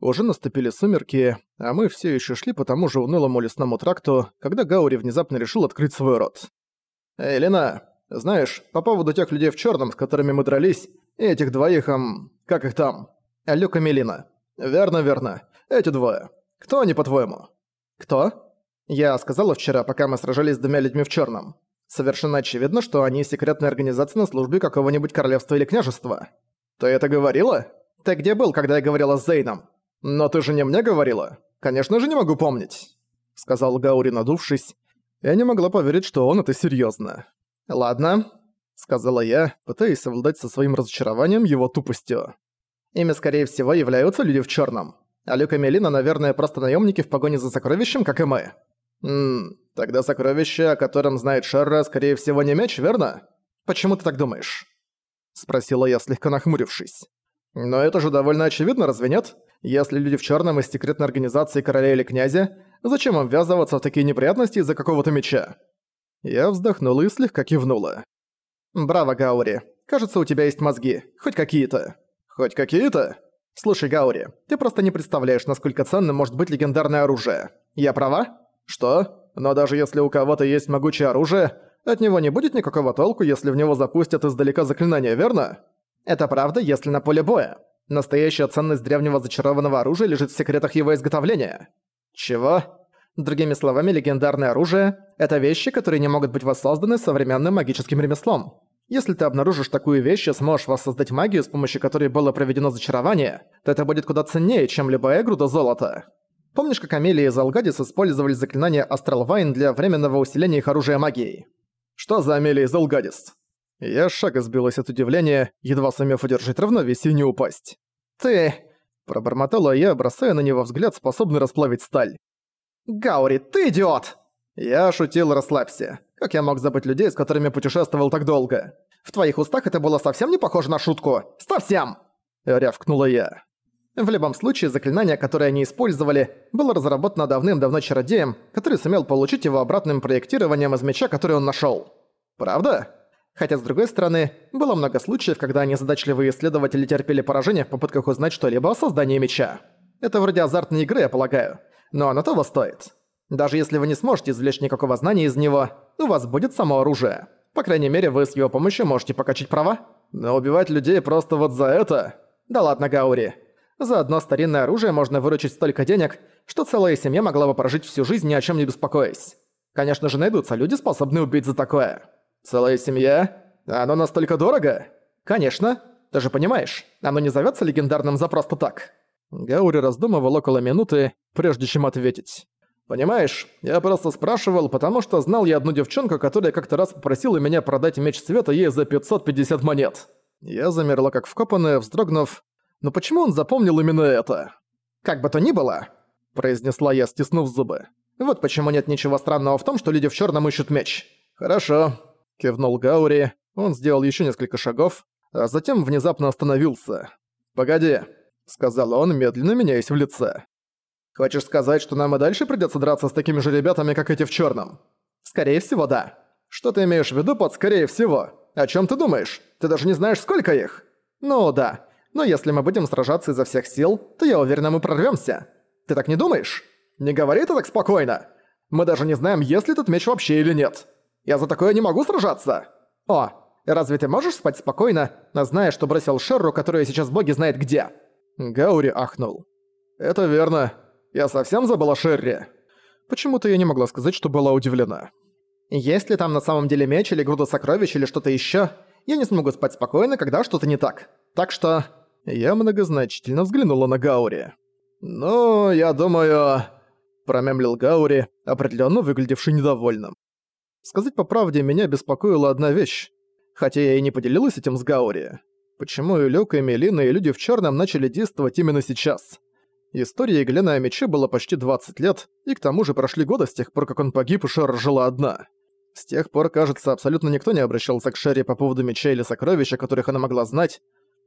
Уже наступили сумерки, а мы все еще шли по тому же унылому лесному тракту, когда Гаури внезапно решил открыть свой рот. «Эй, Лена, знаешь, по поводу тех людей в черном, с которыми мы дрались, и этих двоих, эм, как их там? Люк и Мелина. Верно, верно. Эти двое. Кто они, по-твоему?» «Кто?» «Я сказала вчера, пока мы сражались с двумя людьми в черном. Совершенно очевидно, что они секретная организация на службе какого-нибудь королевства или княжества». «Ты это говорила? Ты где был, когда я говорила с Зейном?» «Но ты же не мне говорила? Конечно же не могу помнить», — сказал Гаури, надувшись. Я не могла поверить, что он это серьёзно. «Ладно», — сказала я, пытаясь совладать со своим разочарованием его тупостью. «Ими, скорее всего, являются люди в чёрном. А Люк и Мелина, наверное, просто наёмники в погоне за сокровищем, как и мы». «Ммм, тогда сокровище, о котором знает Шерра, скорее всего, не меч, верно? Почему ты так думаешь?» Спросила я, слегка нахмурившись. «Но это же довольно очевидно, разве нет? Если люди в черном из секретной организации короля или князя, зачем им ввязываться в такие неприятности из-за какого-то меча?» Я вздохнула и слегка кивнула. «Браво, Гаури. Кажется, у тебя есть мозги. Хоть какие-то». «Хоть какие-то?» «Слушай, Гаури, ты просто не представляешь, насколько ценным может быть легендарное оружие. Я права?» «Что? Но даже если у кого-то есть могучее оружие, от него не будет никакого толку, если в него запустят издалека заклинания, верно?» «Это правда, если на поле боя. Настоящая ценность древнего зачарованного оружия лежит в секретах его изготовления. Чего? Другими словами, легендарное оружие — это вещи, которые не могут быть воссозданы современным магическим ремеслом. Если ты обнаружишь такую вещь и сможешь воссоздать магию, с помощью которой было проведено зачарование, то это будет куда ценнее, чем любая груда золота. Помнишь, как Амелия и Залгадис использовали заклинание Астрал Вайн для временного усиления их оружия магией? Что за Амелия и Залгадис? Я шага сбилась от удивления, едва сумев удержать равновесие и не упасть. «Ты...» – пробормотала я, бросая на него взгляд, способный расплавить сталь. «Гаури, ты идиот!» Я шутил, расслабься. Как я мог забыть людей, с которыми путешествовал так долго? В твоих устах это было совсем не похоже на шутку. Совсем! Рявкнула я. В любом случае, заклинание, которое они использовали, было разработано давным-давно чародеем, который сумел получить его обратным проектированием из меча, который он нашёл. Правда? Хотя, с другой стороны, было много случаев, когда незадачливые исследователи терпели поражение в попытках узнать что-либо о создании меча. Это вроде азартной игры, я полагаю. Но оно того стоит. Даже если вы не сможете извлечь никакого знания из него, у вас будет само оружие. По крайней мере, вы с его помощью можете покачать права. Но убивать людей просто вот за это... Да ладно, Гаури. За одно старинное оружие можно выручить столько денег, что целая семья могла бы прожить всю жизнь ни о чем не беспокоясь. Конечно же, найдутся люди, способные убить за такое. Целая семья? Оно настолько дорого? Конечно. Ты же понимаешь, оно не зовётся легендарным за просто так. Гаури раздумывал около минуты, прежде чем ответить. «Понимаешь, я просто спрашивал, потому что знал я одну девчонку, которая как-то раз попросила меня продать меч света ей за 550 монет». Я замерла как вкопанная, вздрогнув. «Но почему он запомнил именно это?» «Как бы то ни было», — произнесла я, стиснув зубы. «Вот почему нет ничего странного в том, что люди в чёрном ищут меч». «Хорошо», Кивнул Гаури, он сделал еще несколько шагов, а затем внезапно остановился. «Погоди», — сказал он, медленно меняясь в лице. «Хочешь сказать, что нам и дальше придется драться с такими же ребятами, как эти в черном? «Скорее всего, да». «Что ты имеешь в виду под «скорее всего»? О чем ты думаешь? Ты даже не знаешь, сколько их?» «Ну да. Но если мы будем сражаться изо всех сил, то я уверена, мы прорвемся. Ты так не думаешь? Не говори это так спокойно. Мы даже не знаем, есть ли этот меч вообще или нет». Я за такое не могу сражаться! О, разве ты можешь спать спокойно, зная, что бросил Шерру, которая сейчас боги знает где?» Гаури ахнул. «Это верно. Я совсем забыла Шерри». Почему-то я не могла сказать, что была удивлена. «Есть ли там на самом деле меч или груда сокровищ или что-то ещё, я не смогу спать спокойно, когда что-то не так. Так что...» Я многозначительно взглянула на Гаури. «Ну, я думаю...» Промямлил Гаури, определённо выглядевший недовольным. Сказать по правде, меня беспокоила одна вещь. Хотя я и не поделилась этим с Гаури. Почему и Люк, и Мелина, и люди в черном начали действовать именно сейчас? История Глена о мече было почти 20 лет, и к тому же прошли годы с тех пор, как он погиб, и Шер жила одна. С тех пор, кажется, абсолютно никто не обращался к Шерри по поводу меча или сокровищ, о которых она могла знать.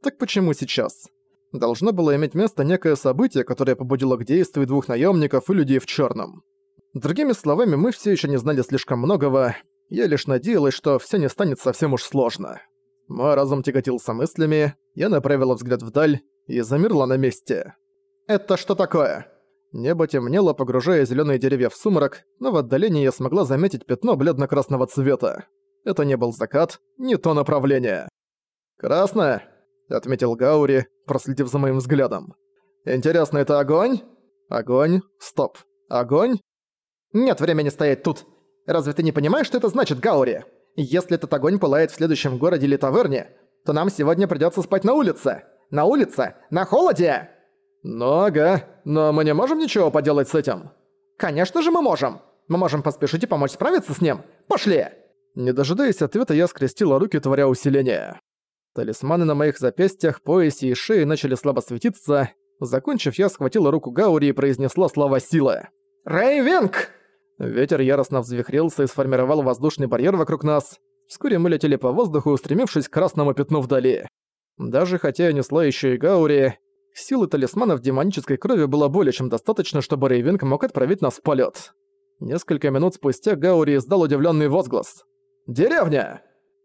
Так почему сейчас? Должно было иметь место некое событие, которое побудило к действию двух наемников и людей в черном. Другими словами, мы все еще не знали слишком многого, я лишь надеялась, что все не станет совсем уж сложно. Мой разум тяготился мыслями, я направила взгляд вдаль и замерла на месте. Это что такое?» Небо темнело, погружая зеленые деревья в сумрак, но в отдалении я смогла заметить пятно бледно-красного цвета. Это не был закат, не то направление. «Красное?» — отметил Гаури, проследив за моим взглядом. «Интересно, это огонь?» «Огонь? Стоп. Огонь?» «Нет времени стоять тут. Разве ты не понимаешь, что это значит, Гаури? Если этот огонь пылает в следующем городе или таверне, то нам сегодня придётся спать на улице. На улице? На холоде!» «Ну ага, но мы не можем ничего поделать с этим». «Конечно же мы можем! Мы можем поспешить и помочь справиться с ним. Пошли!» Не дожидаясь ответа, я скрестила руки, творя усиление. Талисманы на моих запястьях, поясе и шее начали слабо светиться. Закончив, я схватила руку Гаури и произнесла слова силы. «Рейвинг!» Ветер яростно взвихрился и сформировал воздушный барьер вокруг нас. Вскоре мы летели по воздуху, устремившись к красному пятну вдали. Даже хотя я несла еще и Гаури, силы талисманов демонической крови было более чем достаточно, чтобы Рейвинг мог отправить нас в полет. Несколько минут спустя Гаури издал удивленный возглас. «Деревня!»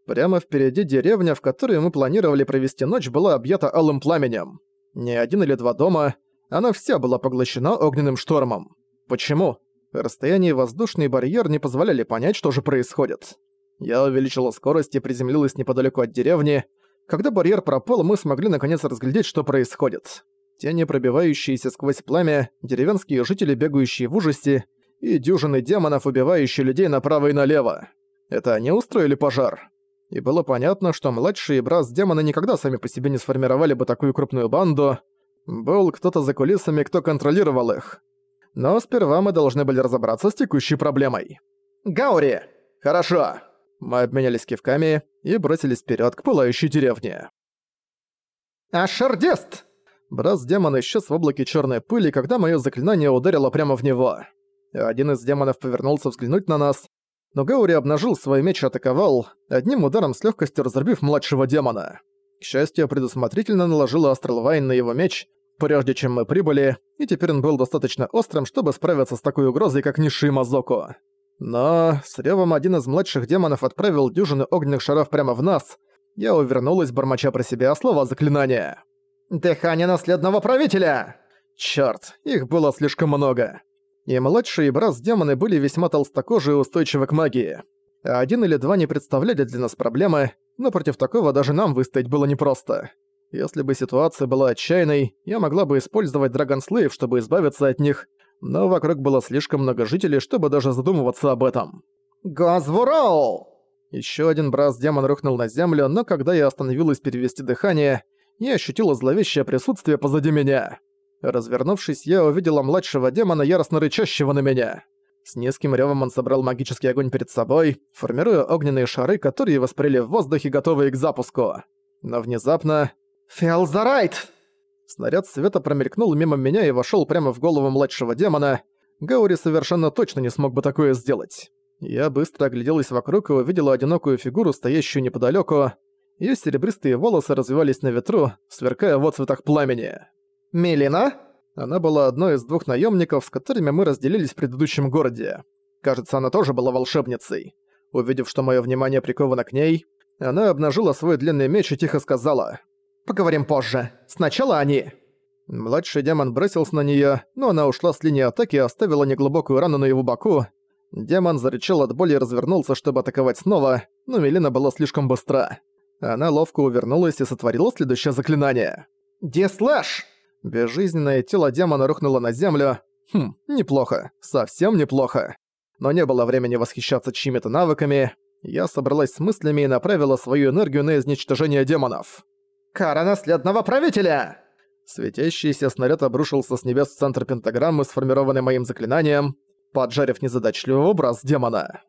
Прямо впереди деревня, в которой мы планировали провести ночь, была объята алым пламенем. Не один или два дома, она вся была поглощена огненным штормом. Почему? Расстояние и воздушный барьер не позволяли понять, что же происходит. Я увеличила скорость и приземлилась неподалеку от деревни. Когда барьер пропал, мы смогли наконец разглядеть, что происходит. Тени, пробивающиеся сквозь пламя, деревенские жители, бегающие в ужасе, и дюжины демонов, убивающие людей направо и налево. Это они устроили пожар. И было понятно, что младшие брас-демоны никогда сами по себе не сформировали бы такую крупную банду. Был кто-то за кулисами, кто контролировал их. Но сперва мы должны были разобраться с текущей проблемой. «Гаури! Хорошо!» Мы обменялись кивками и бросились вперед к пылающей деревне. «Ашардест!» Брас-демон исчез в облаке черной пыли, когда мое заклинание ударило прямо в него. Один из демонов повернулся взглянуть на нас, но Гаури обнажил свой меч и атаковал, одним ударом с легкостью разорбив младшего демона. К счастью, предусмотрительно наложила Астрал Вайн на его меч, прежде чем мы прибыли, и теперь он был достаточно острым, чтобы справиться с такой угрозой, как низший Мазоку. Но с ревом один из младших демонов отправил дюжины огненных шаров прямо в нас. Я увернулась, бормоча про себя слова заклинания. «Дыхание наследного правителя!» Чёрт, их было слишком много и младшие брас-демоны были весьма толстокожие и устойчивы к магии. Один или два не представляли для нас проблемы, но против такого даже нам выстоять было непросто. Если бы ситуация была отчаянной, я могла бы использовать Драгон Слейв, чтобы избавиться от них, но вокруг было слишком много жителей, чтобы даже задумываться об этом. «Газвурол!» Ещё один брас-демон рухнул на землю, но когда я остановилась перевести дыхание, я ощутила зловещее присутствие позади меня. Развернувшись, я увидела младшего демона, яростно рычащего на меня. С низким рёвом он собрал магический огонь перед собой, формируя огненные шары, которые воспрели в воздухе, готовые к запуску. Но внезапно... «Фиалзарайт!» Снаряд света промелькнул мимо меня и вошёл прямо в голову младшего демона. Гаури совершенно точно не смог бы такое сделать. Я быстро огляделась вокруг и увидела одинокую фигуру, стоящую неподалёку. Её серебристые волосы развивались на ветру, сверкая в отцветах пламени. «Мелина?» Она была одной из двух наемников, с которыми мы разделились в предыдущем городе. Кажется, она тоже была волшебницей. Увидев, что мое внимание приковано к ней, она обнажила свой длинный меч и тихо сказала «Поговорим позже. Сначала они». Младший демон бросился на нее, но она ушла с линии атаки и оставила неглубокую рану на его боку. Демон зарычал от боли и развернулся, чтобы атаковать снова, но Мелина была слишком быстра. Она ловко увернулась и сотворила следующее заклинание. «Деслэш!» Безжизненное тело демона рухнуло на землю. Хм, неплохо, совсем неплохо. Но не было времени восхищаться чьими-то навыками. Я собралась с мыслями и направила свою энергию на изничтожение демонов. «Кара наследного правителя!» Светящийся снаряд обрушился с небес в центр пентаграммы, сформированной моим заклинанием, поджарив незадачливого образ демона.